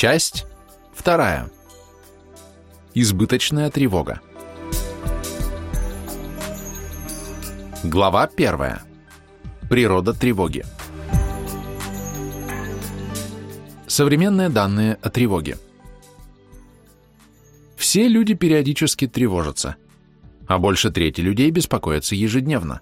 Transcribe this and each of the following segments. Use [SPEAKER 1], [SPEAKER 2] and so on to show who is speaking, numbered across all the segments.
[SPEAKER 1] Часть вторая. Избыточная тревога. Глава первая. Природа тревоги. Современные данные о тревоге. Все люди периодически тревожатся, а больше трети людей беспокоятся ежедневно.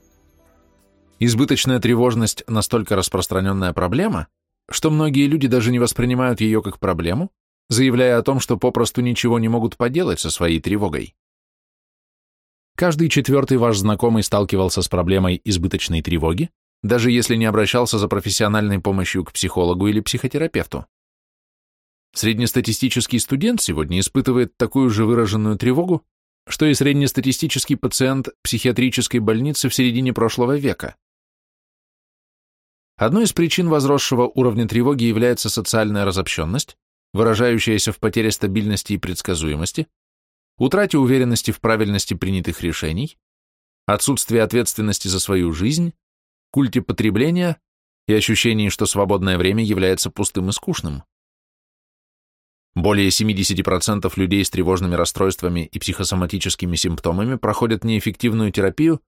[SPEAKER 1] Избыточная тревожность настолько распространенная проблема, что многие люди даже не воспринимают ее как проблему, заявляя о том, что попросту ничего не могут поделать со своей тревогой. Каждый четвертый ваш знакомый сталкивался с проблемой избыточной тревоги, даже если не обращался за профессиональной помощью к психологу или психотерапевту. Среднестатистический студент сегодня испытывает такую же выраженную тревогу, что и среднестатистический пациент психиатрической больницы в середине прошлого века. Одной из причин возросшего уровня тревоги является социальная разобщенность, выражающаяся в потере стабильности и предсказуемости, утрате уверенности в правильности принятых решений, отсутствие ответственности за свою жизнь, культе потребления и ощущении, что свободное время является пустым и скучным. Более 70% людей с тревожными расстройствами и психосоматическими симптомами проходят неэффективную терапию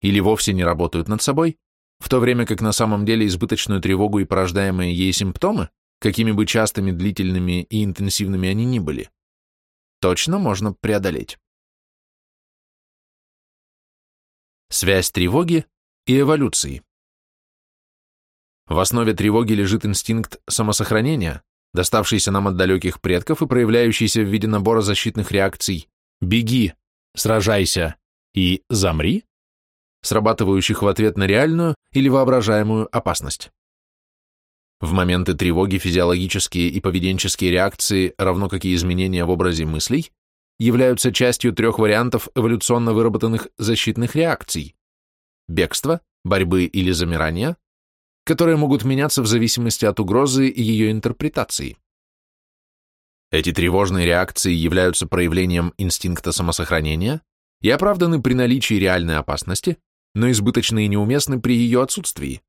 [SPEAKER 1] или вовсе не работают над собой, в то время как на самом деле избыточную тревогу и порождаемые ей симптомы, какими бы частыми, длительными и интенсивными они ни были, точно можно преодолеть. Связь тревоги и эволюции. В основе тревоги лежит инстинкт самосохранения, доставшийся нам от далеких предков и проявляющийся в виде набора защитных реакций «беги», «сражайся» и «замри», срабатывающих в ответ на реальную или воображаемую опасность. В моменты тревоги физиологические и поведенческие реакции, равно как и изменения в образе мыслей, являются частью трех вариантов эволюционно выработанных защитных реакций – бегства, борьбы или замирания, которые могут меняться в зависимости от угрозы и ее интерпретации. Эти тревожные реакции являются проявлением инстинкта самосохранения и оправданы при наличии реальной опасности, но избыточны и неуместны при ее отсутствии.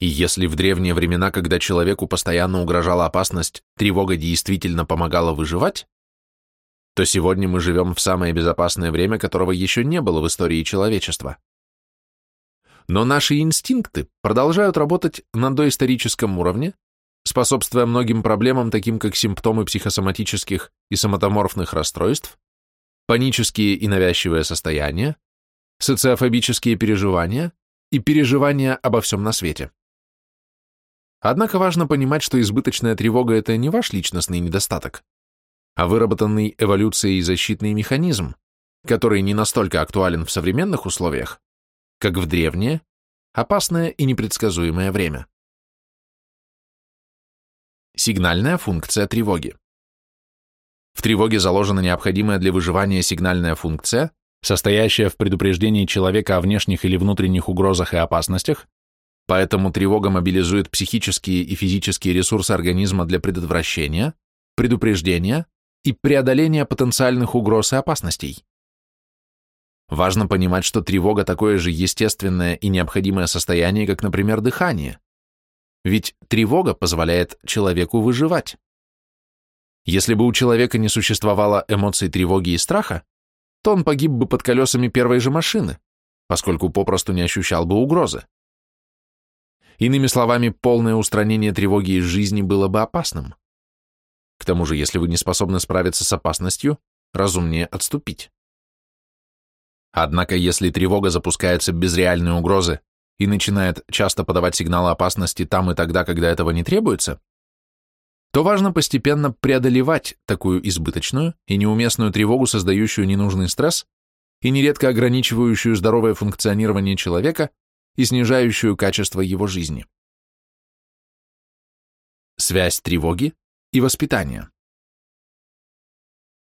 [SPEAKER 1] И если в древние времена, когда человеку постоянно угрожала опасность, тревога действительно помогала выживать, то сегодня мы живем в самое безопасное время, которого еще не было в истории человечества. Но наши инстинкты продолжают работать на доисторическом уровне, способствуя многим проблемам, таким как симптомы психосоматических и соматоморфных расстройств, панические и навязчивые состояния, социофобические переживания и переживания обо всем на свете. Однако важно понимать, что избыточная тревога – это не ваш личностный недостаток, а выработанный эволюцией защитный механизм, который не настолько актуален в современных условиях, как в древнее, опасное и непредсказуемое время. Сигнальная функция тревоги. В тревоге заложена необходимая для выживания сигнальная функция, состоящая в предупреждении человека о внешних или внутренних угрозах и опасностях, поэтому тревога мобилизует психические и физические ресурсы организма для предотвращения, предупреждения и преодоления потенциальных угроз и опасностей. Важно понимать, что тревога такое же естественное и необходимое состояние, как, например, дыхание. Ведь тревога позволяет человеку выживать. Если бы у человека не существовало эмоций тревоги и страха, то он погиб бы под колесами первой же машины, поскольку попросту не ощущал бы угрозы. Иными словами, полное устранение тревоги из жизни было бы опасным. К тому же, если вы не способны справиться с опасностью, разумнее отступить. Однако, если тревога запускается без реальной угрозы и начинает часто подавать сигналы опасности там и тогда, когда этого не требуется, то важно постепенно преодолевать такую избыточную и неуместную тревогу, создающую ненужный стресс и нередко ограничивающую здоровое функционирование человека и снижающую качество его жизни. Связь тревоги и воспитания.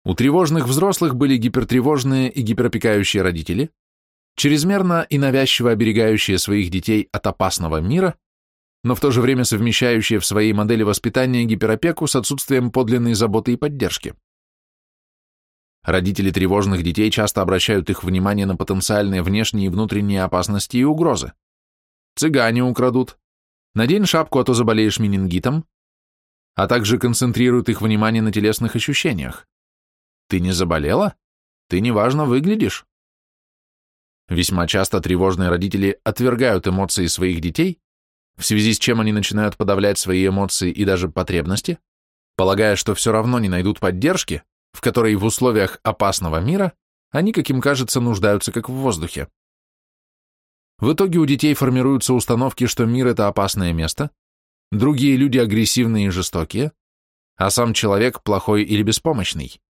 [SPEAKER 1] У тревожных взрослых были гипертревожные и гиперопекающие родители, чрезмерно и навязчиво оберегающие своих детей от опасного мира но в то же время совмещающие в своей модели воспитания гиперопеку с отсутствием подлинной заботы и поддержки. Родители тревожных детей часто обращают их внимание на потенциальные внешние и внутренние опасности и угрозы. Цыгане украдут. Надень шапку, а то заболеешь менингитом. а также концентрирует их внимание на телесных ощущениях. Ты не заболела? Ты неважно выглядишь. Весьма часто тревожные родители отвергают эмоции своих детей, в связи с чем они начинают подавлять свои эмоции и даже потребности, полагая, что все равно не найдут поддержки, в которой в условиях опасного мира они, как им кажется, нуждаются как в воздухе. В итоге у детей формируются установки, что мир – это опасное место, другие люди агрессивные и жестокие, а сам человек плохой или беспомощный.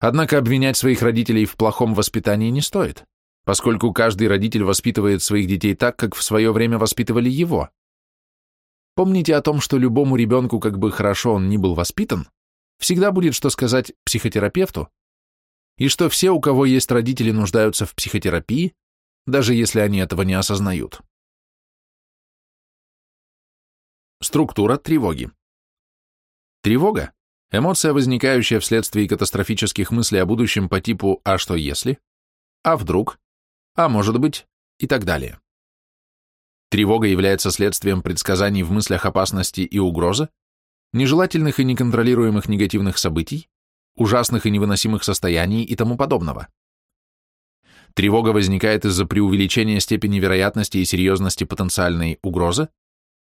[SPEAKER 1] Однако обвинять своих родителей в плохом воспитании не стоит, поскольку каждый родитель воспитывает своих детей так, как в свое время воспитывали его. Помните о том, что любому ребенку, как бы хорошо он ни был воспитан, всегда будет что сказать психотерапевту, и что все, у кого есть родители, нуждаются в психотерапии, даже если они этого не осознают. Структура тревоги. Тревога – эмоция, возникающая вследствие катастрофических мыслей о будущем по типу «а что если?», «а вдруг?», «а может быть?» и так далее. Тревога является следствием предсказаний в мыслях опасности и угрозы, нежелательных и неконтролируемых негативных событий, ужасных и невыносимых состояний и тому подобного. Тревога возникает из-за преувеличения степени вероятности и серьезности потенциальной угрозы,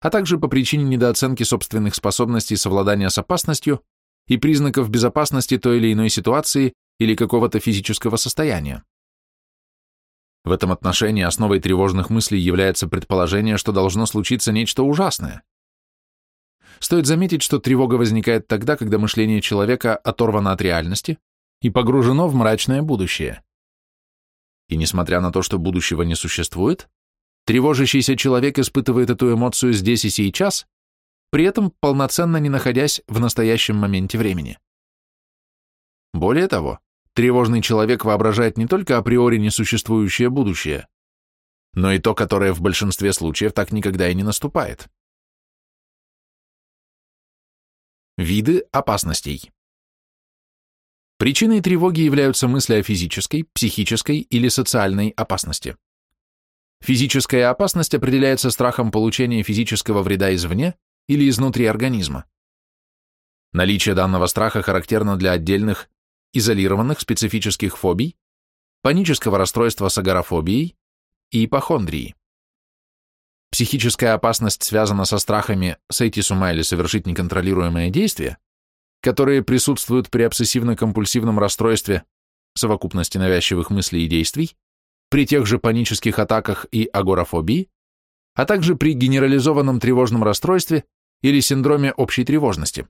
[SPEAKER 1] а также по причине недооценки собственных способностей совладания с опасностью и признаков безопасности той или иной ситуации или какого-то физического состояния. В этом отношении основой тревожных мыслей является предположение, что должно случиться нечто ужасное, Стоит заметить, что тревога возникает тогда, когда мышление человека оторвано от реальности и погружено в мрачное будущее. И несмотря на то, что будущего не существует, тревожащийся человек испытывает эту эмоцию здесь и сейчас, при этом полноценно не находясь в настоящем моменте времени. Более того, тревожный человек воображает не только априори несуществующее будущее, но и то, которое в большинстве случаев так никогда и не наступает. Виды опасностей. Причиной тревоги являются мысли о физической, психической или социальной опасности. Физическая опасность определяется страхом получения физического вреда извне или изнутри организма. Наличие данного страха характерно для отдельных, изолированных специфических фобий, панического расстройства с агорафобией и ипохондрии. Психическая опасность связана со страхами сойти с ума или совершить неконтролируемое действие, которые присутствуют при обсессивно-компульсивном расстройстве, совокупности навязчивых мыслей и действий, при тех же панических атаках и агорафобии, а также при генерализованном тревожном расстройстве или синдроме общей тревожности.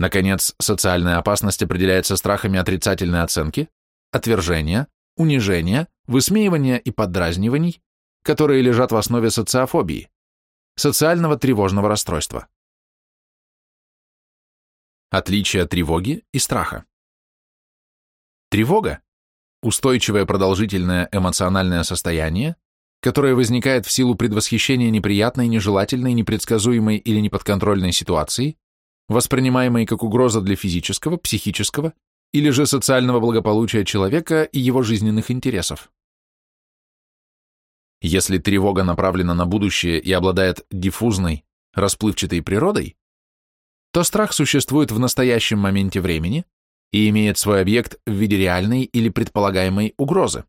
[SPEAKER 1] Наконец, социальная опасность определяется страхами отрицательной оценки, отвержения, унижения, высмеивания и поддразниваний, которые лежат в основе социофобии, социального тревожного расстройства. Отличие тревоги и страха. Тревога – устойчивое продолжительное эмоциональное состояние, которое возникает в силу предвосхищения неприятной, нежелательной, непредсказуемой или неподконтрольной ситуации, воспринимаемой как угроза для физического, психического или же социального благополучия человека и его жизненных интересов. Если тревога направлена на будущее и обладает диффузной, расплывчатой природой, то страх существует в настоящем моменте времени и имеет свой объект в виде реальной или предполагаемой угрозы.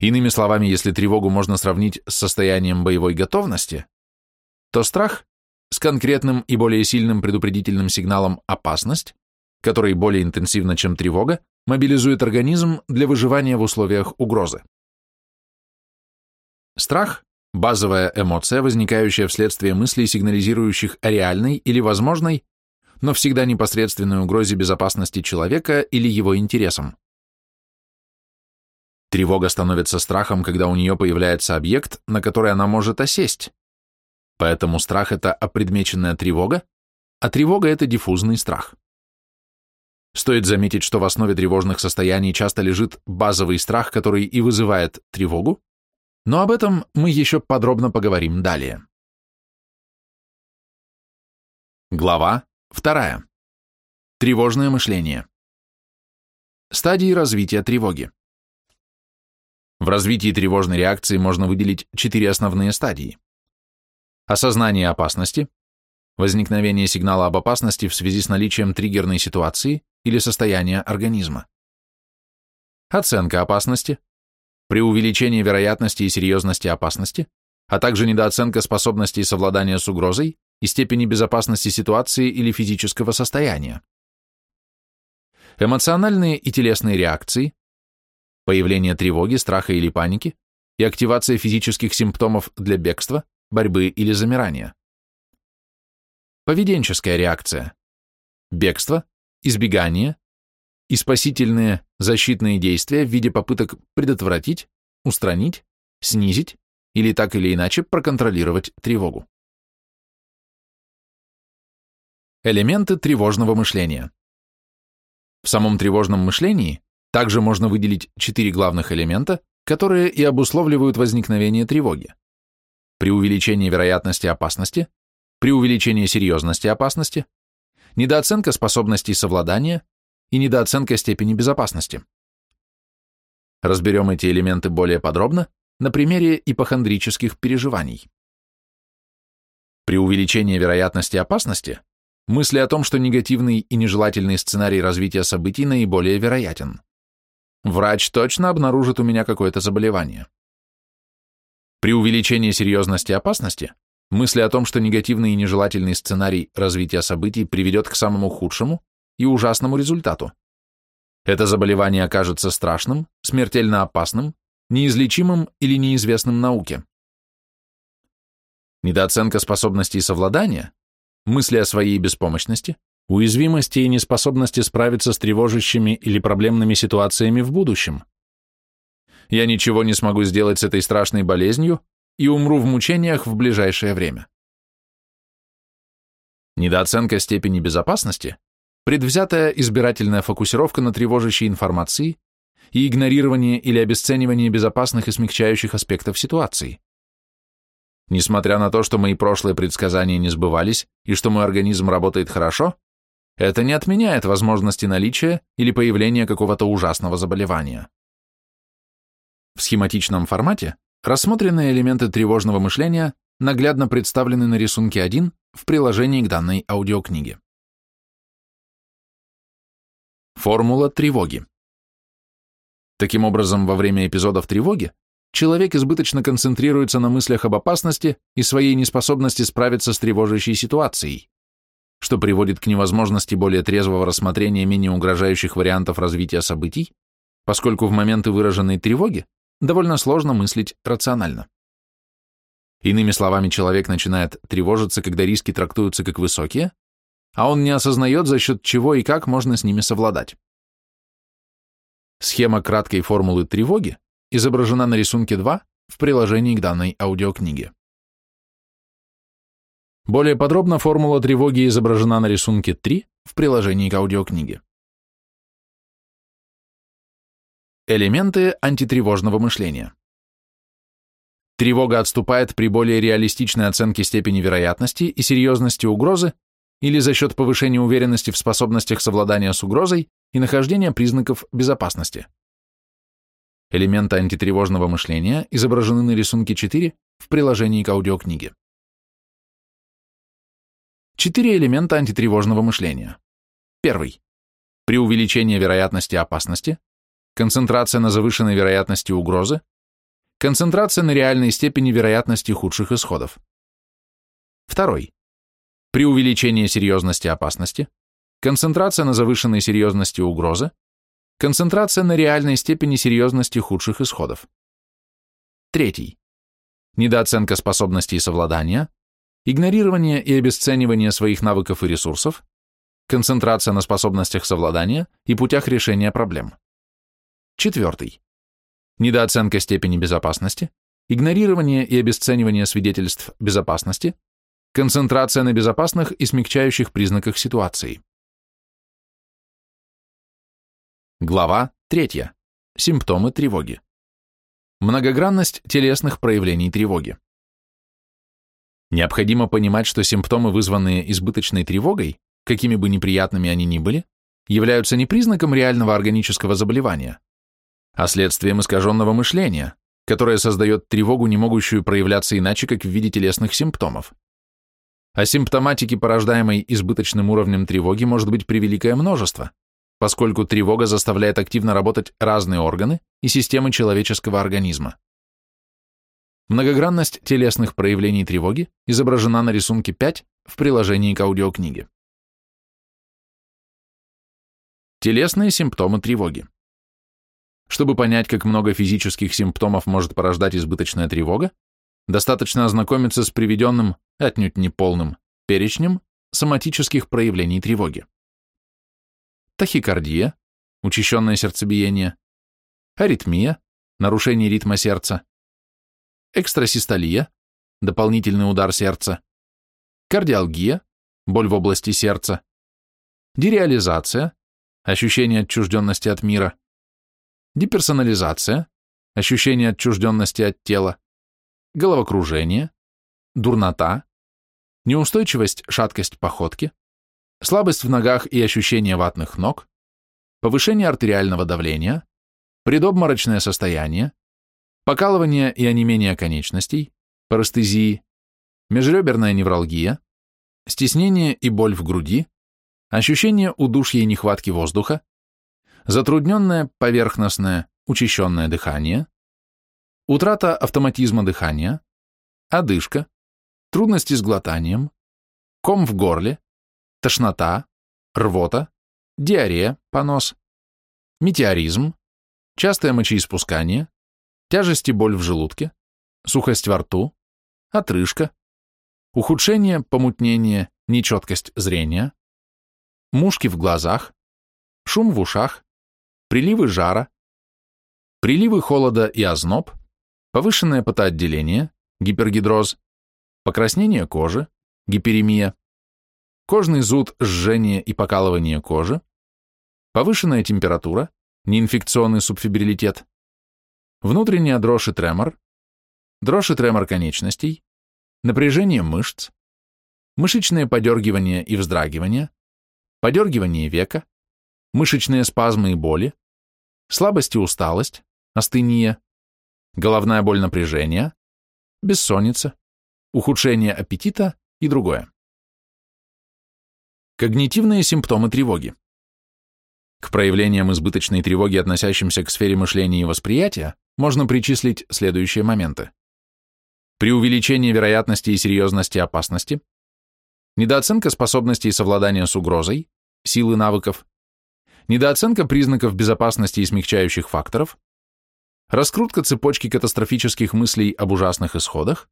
[SPEAKER 1] Иными словами, если тревогу можно сравнить с состоянием боевой готовности, то страх с конкретным и более сильным предупредительным сигналом «опасность», который более интенсивно, чем тревога, мобилизует организм для выживания в условиях угрозы. Страх – базовая эмоция, возникающая вследствие мыслей, сигнализирующих о реальной или возможной, но всегда непосредственной угрозе безопасности человека или его интересам. Тревога становится страхом, когда у нее появляется объект, на который она может осесть. Поэтому страх – это опредмеченная тревога, а тревога – это диффузный страх. Стоит заметить, что в основе тревожных состояний часто лежит базовый страх, который и вызывает тревогу, но об этом мы еще подробно поговорим далее. Глава 2. Тревожное мышление. Стадии развития тревоги. В развитии тревожной реакции можно выделить четыре основные стадии. Осознание опасности, возникновение сигнала об опасности в связи с наличием триггерной ситуации или состояния организма. Оценка опасности, преувеличение вероятности и серьезности опасности, а также недооценка способностей совладания с угрозой и степени безопасности ситуации или физического состояния. Эмоциональные и телесные реакции, появление тревоги, страха или паники и активация физических симптомов для бегства, борьбы или замирания. Поведенческая реакция. Бегство, избегание и спасительные защитные действия в виде попыток предотвратить, устранить, снизить или так или иначе проконтролировать тревогу. Элементы тревожного мышления. В самом тревожном мышлении также можно выделить четыре главных элемента, которые и обусловливают возникновение тревоги. При увеличении вероятности опасности, при увеличении серьезности опасности, недооценка способностей совладания и недооценка степени безопасности. Разберем эти элементы более подробно на примере ипохондрических переживаний. При увеличении вероятности опасности мысли о том, что негативный и нежелательный сценарий развития событий наиболее вероятен. Врач точно обнаружит у меня какое-то заболевание. При увеличении серьезности опасности мысли о том, что негативный и нежелательный сценарий развития событий приведет к самому худшему и ужасному результату. Это заболевание окажется страшным, смертельно опасным, неизлечимым или неизвестным науке. Недооценка способностей совладания, мысли о своей беспомощности, уязвимости и неспособности справиться с тревожащими или проблемными ситуациями в будущем. Я ничего не смогу сделать с этой страшной болезнью, и умру в мучениях в ближайшее время. Недооценка степени безопасности, предвзятая избирательная фокусировка на тревожащей информации и игнорирование или обесценивание безопасных и смягчающих аспектов ситуации. Несмотря на то, что мои прошлые предсказания не сбывались и что мой организм работает хорошо, это не отменяет возможности наличия или появления какого-то ужасного заболевания. В схематичном формате Рассмотренные элементы тревожного мышления наглядно представлены на рисунке 1 в приложении к данной аудиокниге. Формула тревоги. Таким образом, во время эпизодов тревоги человек избыточно концентрируется на мыслях об опасности и своей неспособности справиться с тревожащей ситуацией, что приводит к невозможности более трезвого рассмотрения менее угрожающих вариантов развития событий, поскольку в моменты выраженной тревоги довольно сложно мыслить рационально. Иными словами, человек начинает тревожиться, когда риски трактуются как высокие, а он не осознает, за счет чего и как можно с ними совладать. Схема краткой формулы тревоги изображена на рисунке 2 в приложении к данной аудиокниге. Более подробно формула тревоги изображена на рисунке 3 в приложении к аудиокниге. Элементы антитревожного мышления. Тревога отступает при более реалистичной оценке степени вероятности и серьезности угрозы или за счет повышения уверенности в способностях совладания с угрозой и нахождения признаков безопасности. Элементы антитревожного мышления изображены на рисунке 4 в приложении к аудиокниге. Четыре элемента антитревожного мышления. Первый. При увеличении вероятности опасности концентрация на завышенной вероятности угрозы, концентрация на реальной степени вероятности худших исходов. Второй. При увеличении серьезности опасности, концентрация на завышенной серьезности угрозы, концентрация на реальной степени серьезности худших исходов. Третий. Недооценка способностей совладания, игнорирование и обесценивание своих навыков и ресурсов, концентрация на способностях совладания и путях решения проблем. Четвертый. Недооценка степени безопасности, игнорирование и обесценивание свидетельств безопасности, концентрация на безопасных и смягчающих признаках ситуации. Глава 3. Симптомы тревоги. Многогранность телесных проявлений тревоги. Необходимо понимать, что симптомы, вызванные избыточной тревогой, какими бы неприятными они ни были, являются не признаком реального органического заболевания, а следствием искаженного мышления, которое создает тревогу, не могущую проявляться иначе, как в виде телесных симптомов. А симптоматики, порождаемой избыточным уровнем тревоги, может быть превеликое множество, поскольку тревога заставляет активно работать разные органы и системы человеческого организма. Многогранность телесных проявлений тревоги изображена на рисунке 5 в приложении к аудиокниге. Телесные симптомы тревоги. Чтобы понять, как много физических симптомов может порождать избыточная тревога, достаточно ознакомиться с приведенным, отнюдь не полным, перечнем соматических проявлений тревоги. Тахикардия, учащенное сердцебиение, аритмия, нарушение ритма сердца, экстрасистолия, дополнительный удар сердца, кардиалгия, боль в области сердца, дереализация, ощущение отчужденности от мира, деперсонализация, ощущение отчужденности от тела, головокружение, дурнота, неустойчивость, шаткость походки, слабость в ногах и ощущение ватных ног, повышение артериального давления, предобморочное состояние, покалывание и онемение конечностей, парестезии, межреберная невралгия, стеснение и боль в груди, ощущение удушья и нехватки воздуха, затрудненное поверхностное учащенное дыхание, утрата автоматизма дыхания, одышка, трудности с глотанием, ком в горле, тошнота, рвота, диарея, понос, метеоризм, частое мочеиспускание, тяжесть и боль в желудке, сухость во рту, отрыжка, ухудшение, помутнение, нечеткость зрения, мушки в глазах, шум в ушах, приливы жара, приливы холода и озноб, повышенное потоотделение, гипергидроз, покраснение кожи, гиперемия, кожный зуд, жжение и покалывание кожи, повышенная температура, неинфекционный субфибрилитет, внутренняя дрожь и тремор, дрожь и тремор конечностей, напряжение мышц, мышечное подергивание и вздрагивание, подергивание века, мышечные спазмы и боли, слабость и усталость, астения, головная боль напряжения, бессонница, ухудшение аппетита и другое. Когнитивные симптомы тревоги. К проявлениям избыточной тревоги, относящимся к сфере мышления и восприятия, можно причислить следующие моменты. При увеличении вероятности и серьезности опасности, недооценка способностей совладания с угрозой, силы навыков, недооценка признаков безопасности и смягчающих факторов, раскрутка цепочки катастрофических мыслей об ужасных исходах,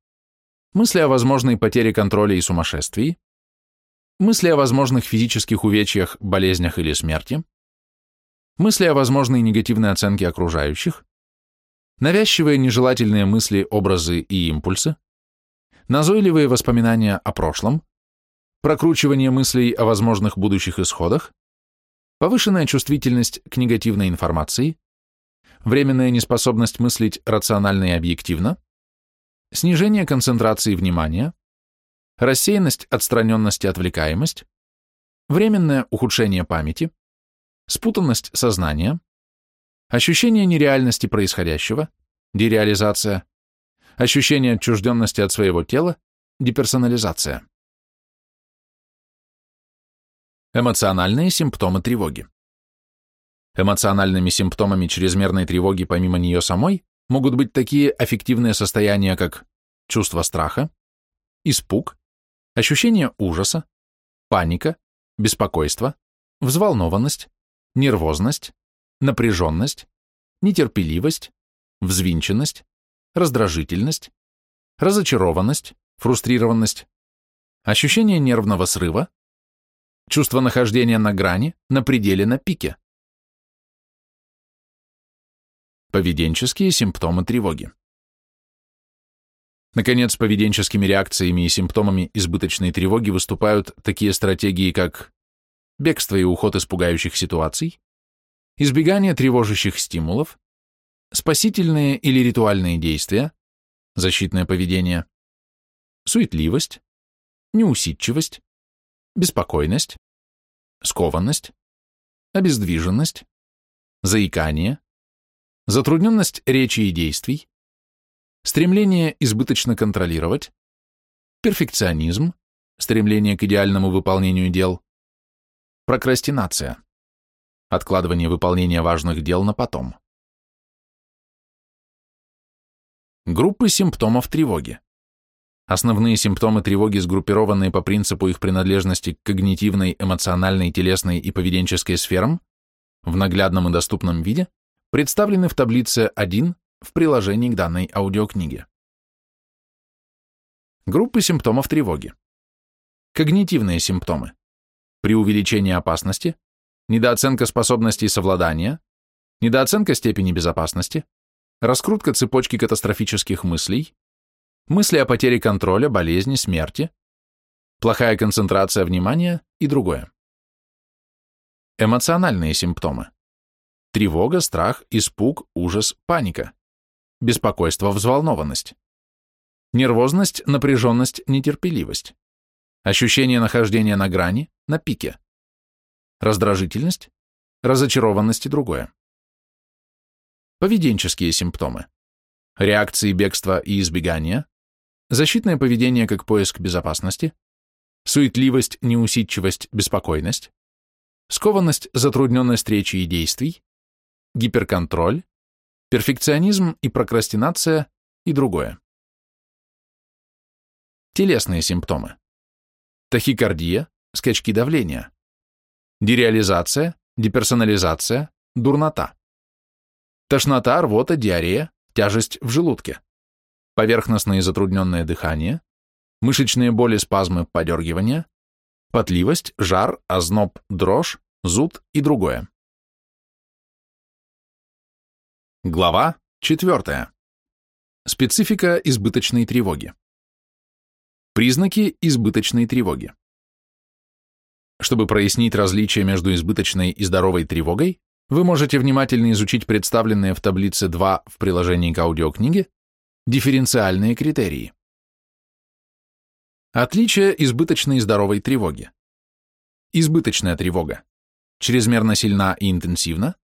[SPEAKER 1] мысли о возможной потере контроля и сумасшествии, мысли о возможных физических увечьях, болезнях или смерти, мысли о возможной негативной оценке окружающих, навязчивые нежелательные мысли, образы и импульсы, назойливые воспоминания о прошлом, прокручивание мыслей о возможных будущих исходах, повышенная чувствительность к негативной информации, временная неспособность мыслить рационально и объективно, снижение концентрации внимания, рассеянность, отстраненность и отвлекаемость, временное ухудшение памяти, спутанность сознания, ощущение нереальности происходящего, дереализация, ощущение отчужденности от своего тела, деперсонализация. Эмоциональные симптомы тревоги. Эмоциональными симптомами чрезмерной тревоги помимо нее самой могут быть такие аффективные состояния, как чувство страха, испуг, ощущение ужаса, паника, беспокойство, взволнованность, нервозность, напряженность, нетерпеливость, взвинченность, раздражительность, разочарованность, фрустрированность, ощущение нервного срыва, чувство нахождения на грани, на пределе, на пике. Поведенческие симптомы тревоги. Наконец, поведенческими реакциями и симптомами избыточной тревоги выступают такие стратегии, как бегство и уход из пугающих ситуаций, избегание тревожащих стимулов, спасительные или ритуальные действия, защитное поведение, суетливость, неусидчивость, беспокойность, скованность, обездвиженность, заикание, затрудненность речи и действий, стремление избыточно контролировать, перфекционизм, стремление к идеальному выполнению дел, прокрастинация, откладывание выполнения важных дел на потом. Группы симптомов тревоги. Основные симптомы тревоги, сгруппированные по принципу их принадлежности к когнитивной, эмоциональной, телесной и поведенческой сферам, в наглядном и доступном виде, представлены в таблице 1 в приложении к данной аудиокниге. Группы симптомов тревоги. Когнитивные симптомы. Преувеличение опасности, недооценка способностей совладания, недооценка степени безопасности, раскрутка цепочки катастрофических мыслей, мысли о потере контроля, болезни, смерти, плохая концентрация внимания и другое. Эмоциональные симптомы. Тревога, страх, испуг, ужас, паника. Беспокойство, взволнованность. Нервозность, напряженность, нетерпеливость. Ощущение нахождения на грани, на пике. Раздражительность, разочарованность и другое. Поведенческие симптомы. Реакции бегства и избегания, защитное поведение как поиск безопасности, суетливость, неусидчивость, беспокойность, скованность, затрудненность речи и действий, гиперконтроль, перфекционизм и прокрастинация и другое. Телесные симптомы. Тахикардия, скачки давления, дереализация, деперсонализация, дурнота, тошнота, рвота, диарея, тяжесть в желудке, поверхностное и затрудненное дыхание, мышечные боли, спазмы, подергивания, потливость, жар, озноб, дрожь, зуд и другое. Глава 4. Специфика избыточной тревоги. Признаки избыточной тревоги. Чтобы прояснить различие между избыточной и здоровой тревогой, вы можете внимательно изучить представленные в таблице 2 в приложении к аудиокниге дифференциальные критерии. Отличие избыточной и здоровой тревоги. Избыточная тревога. Чрезмерно сильна и интенсивна.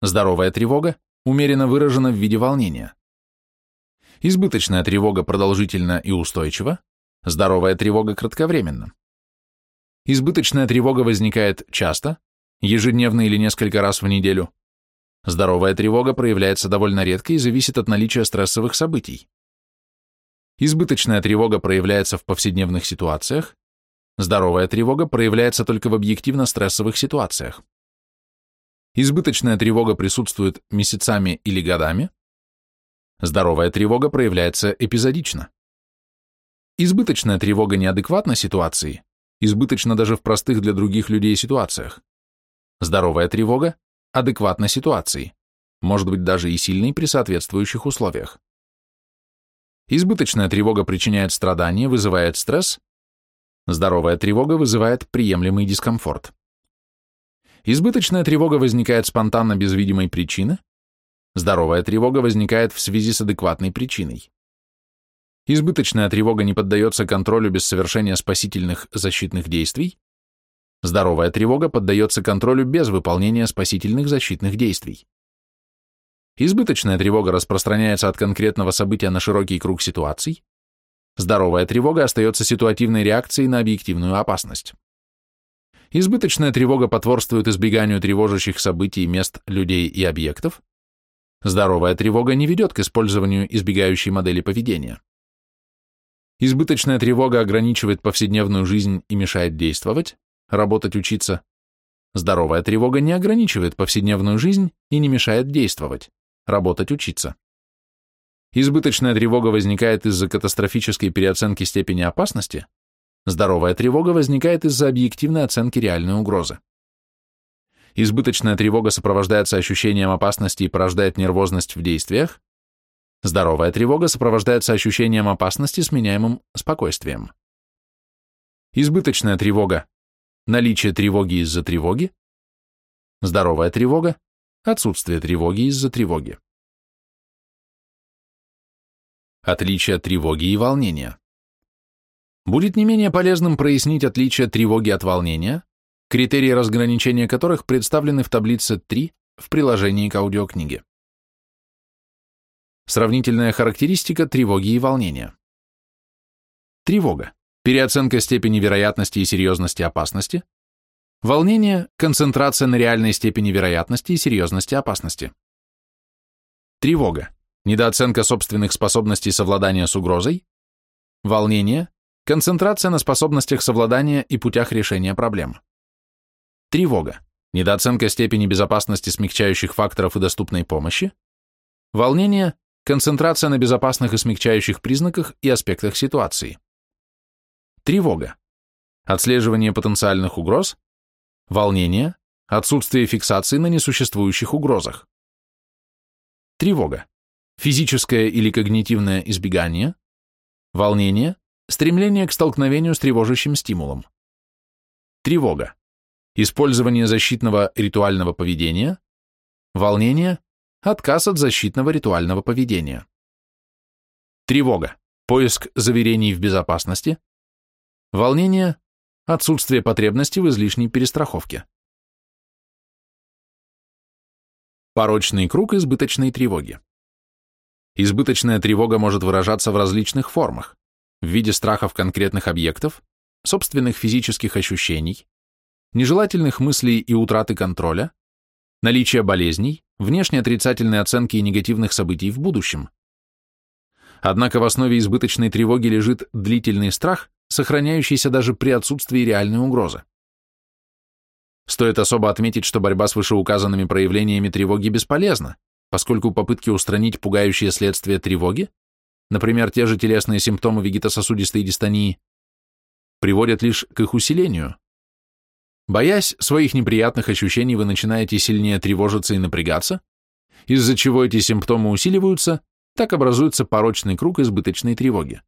[SPEAKER 1] Здоровая тревога умеренно выражена в виде волнения. Избыточная тревога продолжительна и устойчива. Здоровая тревога кратковременна. Избыточная тревога возникает часто, ежедневно или несколько раз в неделю. Здоровая тревога проявляется довольно редко и зависит от наличия стрессовых событий. Избыточная тревога проявляется в повседневных ситуациях, здоровая тревога проявляется только в объективно-стрессовых ситуациях. Избыточная тревога присутствует месяцами или годами, здоровая тревога проявляется эпизодично. Избыточная тревога неадекватна ситуации, избыточна даже в простых для других людей ситуациях. Здоровая тревога адекватна ситуации, может быть даже и сильной при соответствующих условиях. Избыточная тревога причиняет страдания, вызывает стресс. Здоровая тревога вызывает приемлемый дискомфорт. Избыточная тревога возникает спонтанно без видимой причины. Здоровая тревога возникает в связи с адекватной причиной. Избыточная тревога не поддается контролю без совершения спасительных защитных действий. Здоровая тревога поддается контролю без выполнения спасительных защитных действий. Избыточная тревога распространяется от конкретного события на широкий круг ситуаций. Здоровая тревога остается ситуативной реакцией на объективную опасность. Избыточная тревога потворствует избеганию тревожащих событий, мест, людей и объектов. Здоровая тревога не ведет к использованию избегающей модели поведения. Избыточная тревога ограничивает повседневную жизнь и мешает действовать, работать, учиться. Здоровая тревога не ограничивает повседневную жизнь и не мешает действовать работать, учиться. Избыточная тревога возникает из-за катастрофической переоценки степени опасности, здоровая тревога возникает из-за объективной оценки реальной угрозы. Избыточная тревога сопровождается ощущением опасности и порождает нервозность в действиях, здоровая тревога сопровождается ощущением опасности, сменяемым спокойствием. Избыточная тревога – наличие тревоги из-за тревоги, здоровая тревога Отсутствие тревоги из-за тревоги. Отличие тревоги и волнения. Будет не менее полезным прояснить отличие тревоги от волнения, критерии разграничения которых представлены в таблице 3 в приложении к аудиокниге. Сравнительная характеристика тревоги и волнения. Тревога. Переоценка степени вероятности и серьезности опасности, волнение, концентрация на реальной степени вероятности и серьезности опасности. Тревога, недооценка собственных способностей совладания с угрозой, волнение, концентрация на способностях совладания и путях решения проблем. Тревога, недооценка степени безопасности смягчающих факторов и доступной помощи, волнение, концентрация на безопасных и смягчающих признаках и аспектах ситуации. Тревога, отслеживание потенциальных угроз, волнение, отсутствие фиксации на несуществующих угрозах. Тревога, физическое или когнитивное избегание, волнение, стремление к столкновению с тревожащим стимулом. Тревога, использование защитного ритуального поведения, волнение, отказ от защитного ритуального поведения. Тревога, поиск заверений в безопасности, волнение, отсутствие потребности в излишней перестраховке. Порочный круг избыточной тревоги. Избыточная тревога может выражаться в различных формах, в виде страхов конкретных объектов, собственных физических ощущений, нежелательных мыслей и утраты контроля, наличия болезней, внешне отрицательной оценки и негативных событий в будущем. Однако в основе избыточной тревоги лежит длительный страх, сохраняющийся даже при отсутствии реальной угрозы. Стоит особо отметить, что борьба с вышеуказанными проявлениями тревоги бесполезна, поскольку попытки устранить пугающие следствия тревоги, например, те же телесные симптомы вегетососудистой дистонии, приводят лишь к их усилению. Боясь своих неприятных ощущений, вы начинаете сильнее тревожиться и напрягаться, из-за чего эти симптомы усиливаются, так образуется порочный круг избыточной тревоги.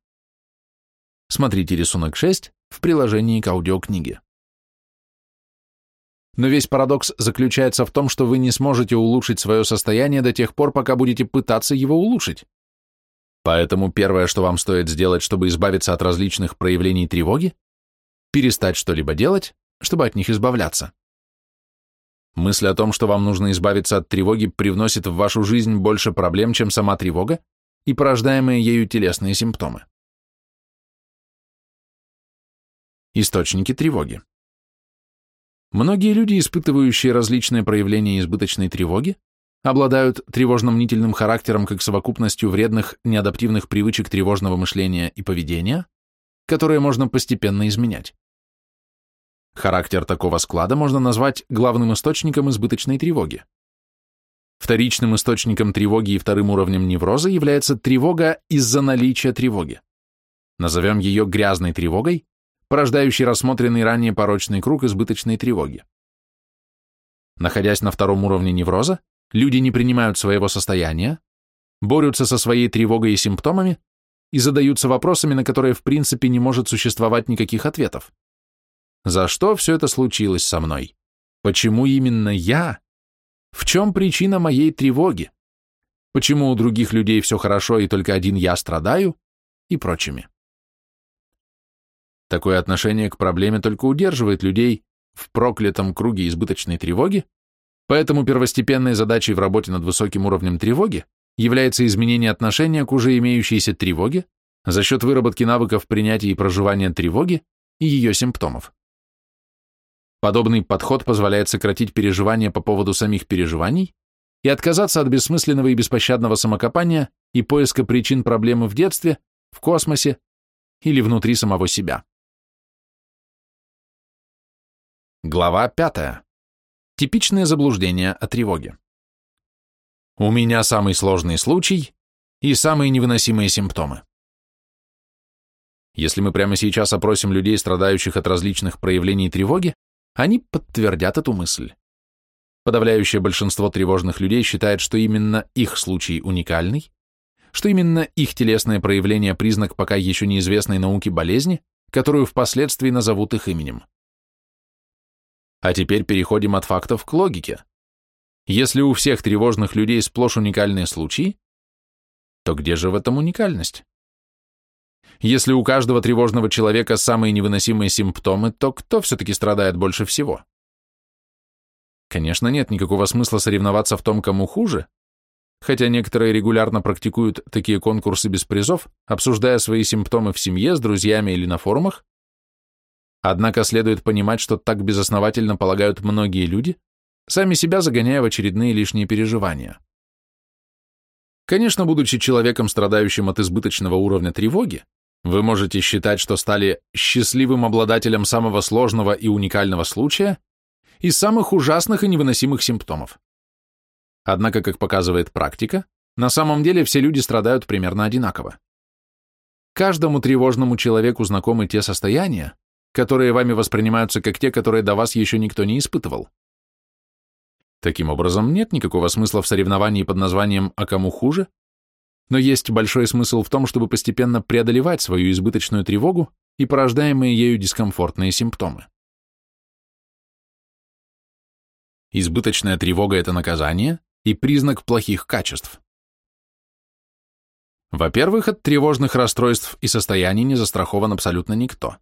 [SPEAKER 1] Смотрите рисунок 6 в приложении к аудиокниге. Но весь парадокс заключается в том, что вы не сможете улучшить свое состояние до тех пор, пока будете пытаться его улучшить. Поэтому первое, что вам стоит сделать, чтобы избавиться от различных проявлений тревоги, перестать что-либо делать, чтобы от них избавляться. Мысль о том, что вам нужно избавиться от тревоги, привносит в вашу жизнь больше проблем, чем сама тревога и порождаемые ею телесные симптомы. Источники тревоги. Многие люди, испытывающие различные проявления избыточной тревоги, обладают тревожно-мнительным характером как совокупностью вредных неадаптивных привычек тревожного мышления и поведения, которые можно постепенно изменять. Характер такого склада можно назвать главным источником избыточной тревоги. Вторичным источником тревоги и вторым уровнем невроза является тревога из-за наличия тревоги. Назовем ее грязной тревогой порождающий рассмотренный ранее порочный круг избыточной тревоги. Находясь на втором уровне невроза, люди не принимают своего состояния, борются со своей тревогой и симптомами и задаются вопросами, на которые в принципе не может существовать никаких ответов. За что все это случилось со мной? Почему именно я? В чем причина моей тревоги? Почему у других людей все хорошо и только один я страдаю? И прочими. Такое отношение к проблеме только удерживает людей в проклятом круге избыточной тревоги, поэтому первостепенной задачей в работе над высоким уровнем тревоги является изменение отношения к уже имеющейся тревоге за счет выработки навыков принятия и проживания тревоги и ее симптомов. Подобный подход позволяет сократить переживания по поводу самих переживаний и отказаться от бессмысленного и беспощадного самокопания и поиска причин проблемы в детстве, в космосе или внутри самого себя. Глава 5. Типичные заблуждения о тревоге. У меня самый сложный случай и самые невыносимые симптомы. Если мы прямо сейчас опросим людей, страдающих от различных проявлений тревоги, они подтвердят эту мысль. Подавляющее большинство тревожных людей считает, что именно их случай уникальный, что именно их телесное проявление – признак пока еще неизвестной науке болезни, которую впоследствии назовут их именем. А теперь переходим от фактов к логике. Если у всех тревожных людей сплошь уникальные случаи, то где же в этом уникальность? Если у каждого тревожного человека самые невыносимые симптомы, то кто все-таки страдает больше всего? Конечно, нет никакого смысла соревноваться в том, кому хуже, хотя некоторые регулярно практикуют такие конкурсы без призов, обсуждая свои симптомы в семье, с друзьями или на форумах. Однако следует понимать, что так безосновательно полагают многие люди, сами себя загоняя в очередные лишние переживания. Конечно, будучи человеком, страдающим от избыточного уровня тревоги, вы можете считать, что стали счастливым обладателем самого сложного и уникального случая и самых ужасных и невыносимых симптомов. Однако, как показывает практика, на самом деле все люди страдают примерно одинаково. Каждому тревожному человеку знакомы те состояния, которые вами воспринимаются как те, которые до вас еще никто не испытывал. Таким образом, нет никакого смысла в соревновании под названием «А кому хуже?», но есть большой смысл в том, чтобы постепенно преодолевать свою избыточную тревогу и порождаемые ею дискомфортные симптомы. Избыточная тревога – это наказание и признак плохих качеств. Во-первых, от тревожных расстройств и состояний не застрахован абсолютно никто.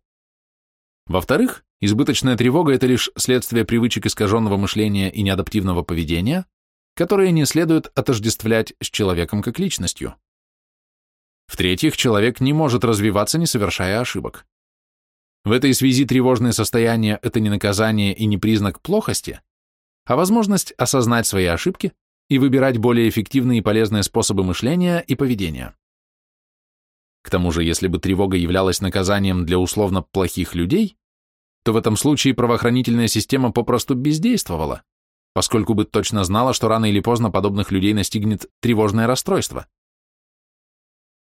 [SPEAKER 1] Во-вторых, избыточная тревога – это лишь следствие привычек искаженного мышления и неадаптивного поведения, которые не следует отождествлять с человеком как личностью. В-третьих, человек не может развиваться, не совершая ошибок. В этой связи тревожное состояние – это не наказание и не признак плохости, а возможность осознать свои ошибки и выбирать более эффективные и полезные способы мышления и поведения. К тому же, если бы тревога являлась наказанием для условно плохих людей, то в этом случае правоохранительная система попросту бездействовала, поскольку бы точно знала, что рано или поздно подобных людей настигнет тревожное расстройство.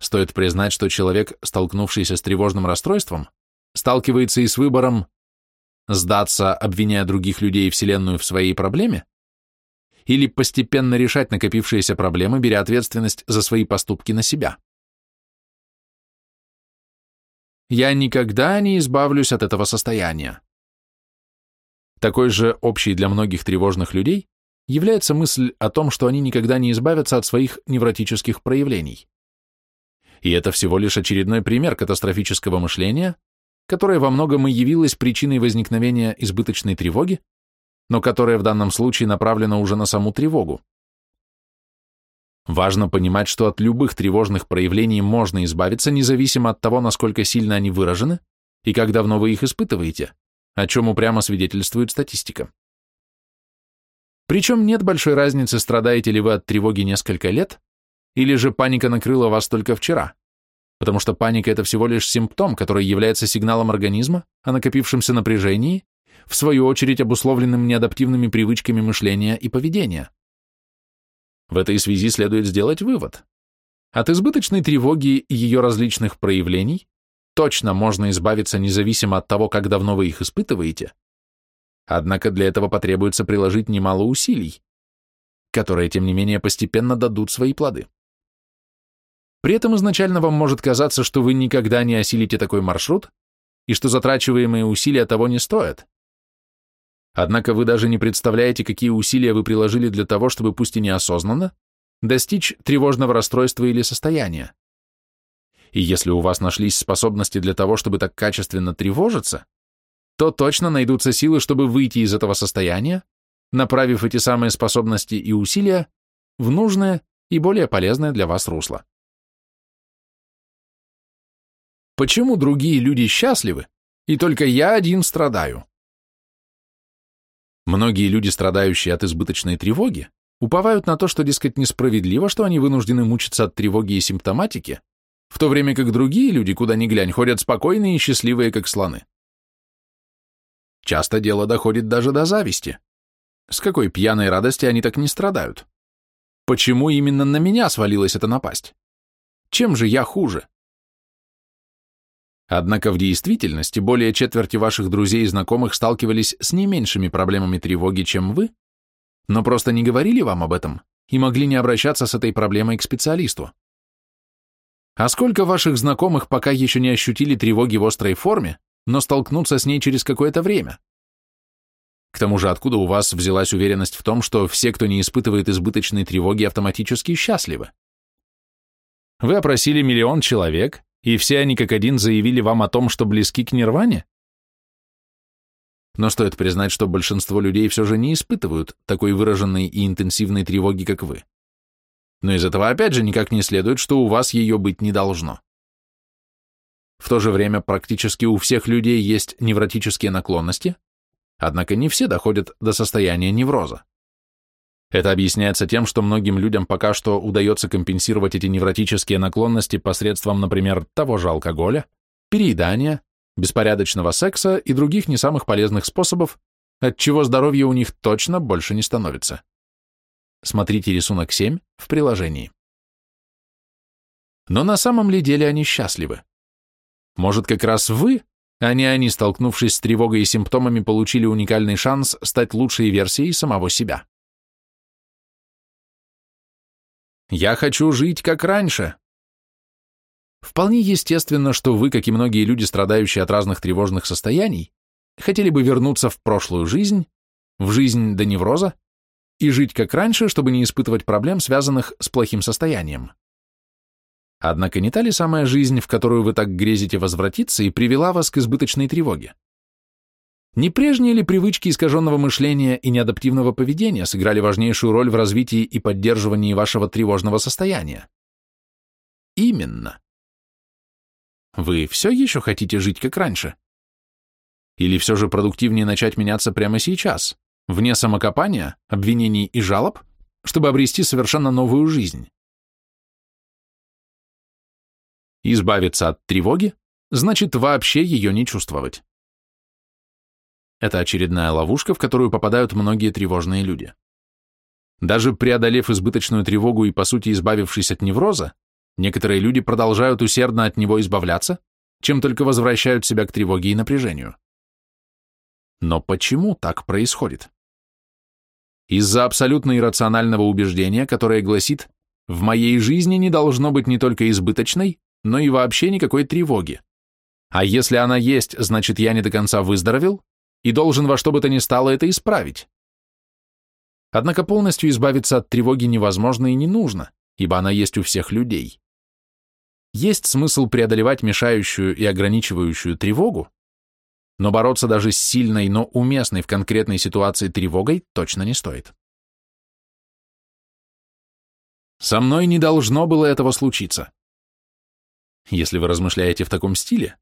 [SPEAKER 1] Стоит признать, что человек, столкнувшийся с тревожным расстройством, сталкивается и с выбором сдаться, обвиняя других людей и Вселенную в своей проблеме, или постепенно решать накопившиеся проблемы, беря ответственность за свои поступки на себя. Я никогда не избавлюсь от этого состояния. Такой же общий для многих тревожных людей является мысль о том, что они никогда не избавятся от своих невротических проявлений. И это всего лишь очередной пример катастрофического мышления, которое во многом и явилось причиной возникновения избыточной тревоги, но которое в данном случае направлено уже на саму тревогу. Важно понимать, что от любых тревожных проявлений можно избавиться, независимо от того, насколько сильно они выражены и как давно вы их испытываете, о чем упрямо свидетельствует статистика. Причем нет большой разницы, страдаете ли вы от тревоги несколько лет, или же паника накрыла вас только вчера, потому что паника – это всего лишь симптом, который является сигналом организма о накопившемся напряжении, в свою очередь обусловленным неадаптивными привычками мышления и поведения. В этой связи следует сделать вывод. От избыточной тревоги и ее различных проявлений точно можно избавиться независимо от того, как давно вы их испытываете, однако для этого потребуется приложить немало усилий, которые, тем не менее, постепенно дадут свои плоды. При этом изначально вам может казаться, что вы никогда не осилите такой маршрут и что затрачиваемые усилия того не стоят. Однако вы даже не представляете, какие усилия вы приложили для того, чтобы, пусть и неосознанно, достичь тревожного расстройства или состояния. И если у вас нашлись способности для того, чтобы так качественно тревожиться, то точно найдутся силы, чтобы выйти из этого состояния, направив эти самые способности и усилия в нужное и более полезное для вас русло. Почему другие люди счастливы, и только я один страдаю? Многие люди, страдающие от избыточной тревоги, уповают на то, что, дескать, несправедливо, что они вынуждены мучиться от тревоги и симптоматики, в то время как другие люди, куда ни глянь, ходят спокойные и счастливые, как слоны. Часто дело доходит даже до зависти. С какой пьяной радости они так не страдают? Почему именно на меня свалилась эта напасть? Чем же я хуже? Однако в действительности более четверти ваших друзей и знакомых сталкивались с не меньшими проблемами тревоги, чем вы, но просто не говорили вам об этом и могли не обращаться с этой проблемой к специалисту. А сколько ваших знакомых пока еще не ощутили тревоги в острой форме, но столкнутся с ней через какое-то время? К тому же откуда у вас взялась уверенность в том, что все, кто не испытывает избыточной тревоги, автоматически счастливы? Вы опросили миллион человек, и все они как один заявили вам о том, что близки к нирване? Но стоит признать, что большинство людей все же не испытывают такой выраженной и интенсивной тревоги, как вы. но из этого опять же никак не следует, что у вас ее быть не должно. В то же время практически у всех людей есть невротические наклонности, однако не все доходят до состояния невроза. Это объясняется тем, что многим людям пока что удается компенсировать эти невротические наклонности посредством, например, того же алкоголя, переедания, беспорядочного секса и других не самых полезных способов, от чего здоровье у них точно больше не становится. Смотрите рисунок 7 в приложении. Но на самом ли деле они счастливы? Может, как раз вы, а не они, столкнувшись с тревогой и симптомами, получили уникальный шанс стать лучшей версией самого себя? Я хочу жить как раньше. Вполне естественно, что вы, как и многие люди, страдающие от разных тревожных состояний, хотели бы вернуться в прошлую жизнь, в жизнь до невроза, и жить как раньше, чтобы не испытывать проблем, связанных с плохим состоянием. Однако не та ли самая жизнь, в которую вы так грезите возвратиться, и привела вас к избыточной тревоге? Не прежние ли привычки искаженного мышления и неадаптивного поведения сыграли важнейшую роль в развитии и поддерживании вашего тревожного состояния? Именно. Вы все еще хотите жить как раньше? Или все же продуктивнее начать меняться прямо сейчас, вне самокопания, обвинений и жалоб, чтобы обрести совершенно новую жизнь? Избавиться от тревоги значит вообще ее не чувствовать. Это очередная ловушка, в которую попадают многие тревожные люди. Даже преодолев избыточную тревогу и, по сути, избавившись от невроза, некоторые люди продолжают усердно от него избавляться, чем только возвращают себя к тревоге и напряжению. Но почему так происходит? Из-за абсолютно иррационального убеждения, которое гласит «в моей жизни не должно быть не только избыточной, но и вообще никакой тревоги. А если она есть, значит, я не до конца выздоровел, и должен во что бы то ни стало это исправить. Однако полностью избавиться от тревоги невозможно и не нужно, ибо она есть у всех людей. Есть смысл преодолевать мешающую и ограничивающую тревогу, но бороться даже с сильной, но уместной в конкретной ситуации тревогой точно не стоит. Со мной не должно было этого случиться. Если вы размышляете в таком стиле,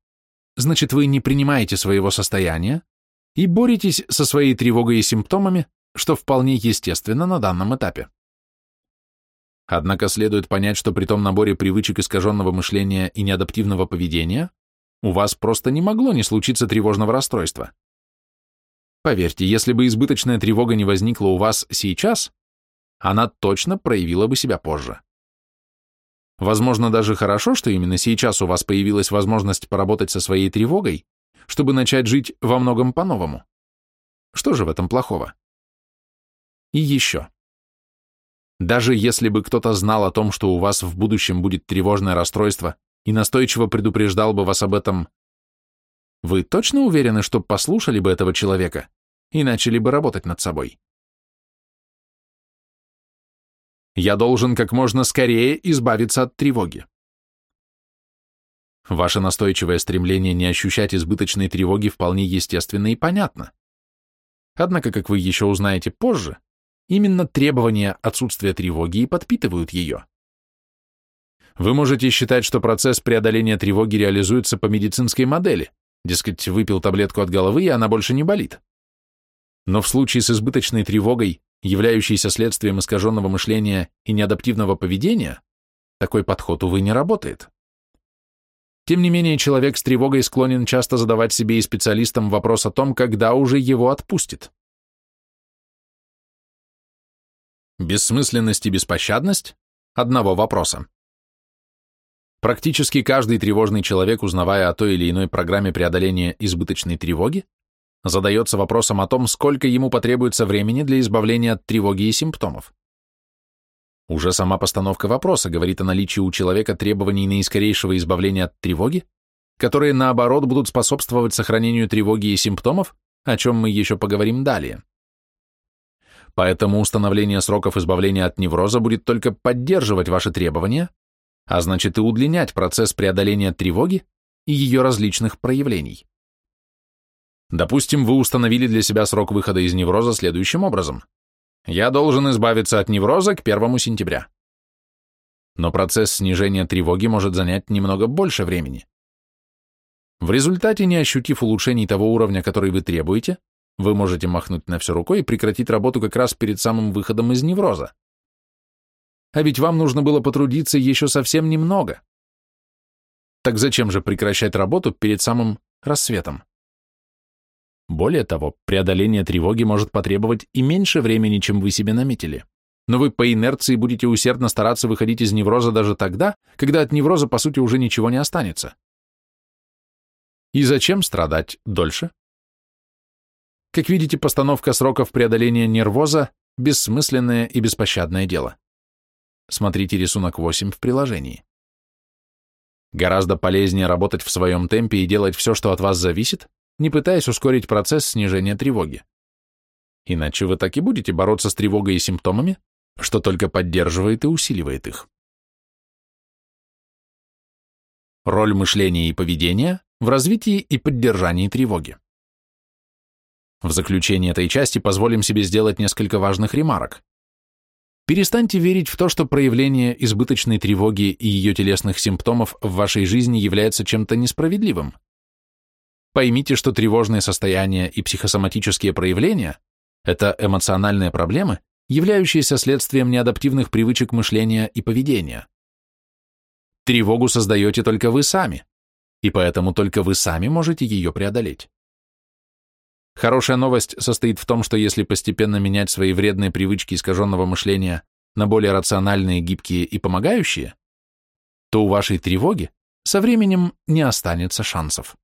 [SPEAKER 1] значит вы не принимаете своего состояния, и боретесь со своей тревогой и симптомами, что вполне естественно на данном этапе. Однако следует понять, что при том наборе привычек искаженного мышления и неадаптивного поведения у вас просто не могло не случиться тревожного расстройства. Поверьте, если бы избыточная тревога не возникла у вас сейчас, она точно проявила бы себя позже. Возможно, даже хорошо, что именно сейчас у вас появилась возможность поработать со своей тревогой чтобы начать жить во многом по-новому. Что же в этом плохого? И еще. Даже если бы кто-то знал о том, что у вас в будущем будет тревожное расстройство и настойчиво предупреждал бы вас об этом, вы точно уверены, что послушали бы этого человека и начали бы работать над собой? Я должен как можно скорее избавиться от тревоги. Ваше настойчивое стремление не ощущать избыточной тревоги вполне естественно и понятно. Однако, как вы еще узнаете позже, именно требования отсутствия тревоги и подпитывают ее. Вы можете считать, что процесс преодоления тревоги реализуется по медицинской модели, дескать, выпил таблетку от головы, и она больше не болит. Но в случае с избыточной тревогой, являющейся следствием искаженного мышления и неадаптивного поведения, такой подход, увы, не работает. Тем не менее, человек с тревогой склонен часто задавать себе и специалистам вопрос о том, когда уже его отпустит. Бессмысленность и беспощадность одного вопроса. Практически каждый тревожный человек, узнавая о той или иной программе преодоления избыточной тревоги, задается вопросом о том, сколько ему потребуется времени для избавления от тревоги и симптомов. Уже сама постановка вопроса говорит о наличии у человека требований наискорейшего избавления от тревоги, которые, наоборот, будут способствовать сохранению тревоги и симптомов, о чем мы еще поговорим далее. Поэтому установление сроков избавления от невроза будет только поддерживать ваши требования, а значит и удлинять процесс преодоления тревоги и ее различных проявлений. Допустим, вы установили для себя срок выхода из невроза следующим образом – я должен избавиться от невроза к 1 сентября. но процесс снижения тревоги может занять немного больше времени. В результате, не ощутив улучшений того уровня, который вы требуете, вы можете махнуть на все рукой и прекратить работу как раз перед самым выходом из невроза. А ведь вам нужно было потрудиться еще совсем немного. Так зачем же прекращать работу перед самым рассветом? Более того, преодоление тревоги может потребовать и меньше времени, чем вы себе наметили. Но вы по инерции будете усердно стараться выходить из невроза даже тогда, когда от невроза, по сути, уже ничего не останется. И зачем страдать дольше? Как видите, постановка сроков преодоления нервоза – бессмысленное и беспощадное дело. Смотрите рисунок 8 в приложении. Гораздо полезнее работать в своем темпе и делать все, что от вас зависит, не пытаясь ускорить процесс снижения тревоги. Иначе вы так и будете бороться с тревогой и симптомами, что только поддерживает и усиливает их. Роль мышления и поведения в развитии и поддержании тревоги. В заключение этой части позволим себе сделать несколько важных ремарок. Перестаньте верить в то, что проявление избыточной тревоги и ее телесных симптомов в вашей жизни является чем-то несправедливым. Поймите, что тревожные состояния и психосоматические проявления – это эмоциональные проблемы, являющиеся следствием неадаптивных привычек мышления и поведения. Тревогу создаете только вы сами, и поэтому только вы сами можете ее преодолеть. Хорошая новость состоит в том, что если постепенно менять свои вредные привычки искаженного мышления на более рациональные, гибкие и помогающие, то у вашей тревоги со временем не останется шансов.